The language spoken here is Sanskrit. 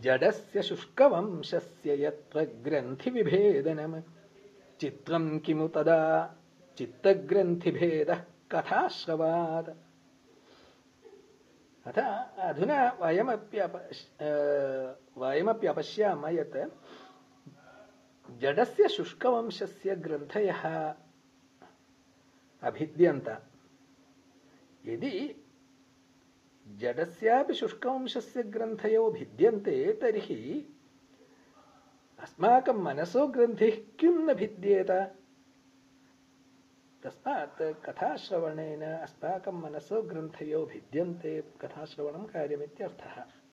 जडस्य शुष्कवंशस्य यत्र ग्रन्थिविभेदनम्? चित्रम् किमु तदा? चित्तग्रन्थिभेदः कथाश्रवात्? अथ अधुना वयमपि वयमपि अपश्यामः यत् जडस्य शुष्कवंशस्य ग्रन्थयः अभिद्यन्त। यदि जडस्यापि शुष्कवंशस्य ग्रन्थयो भिद्यन्ते तर्हि अस्माकं मनसो ग्रन्थिः किं न भिद्येत? तस्मात् कथाश्रवणेन अस्माकं मनसो ग्रन्थयो भिद्यन्ते, कथाश्रवणं कार्यमित्यर्थः।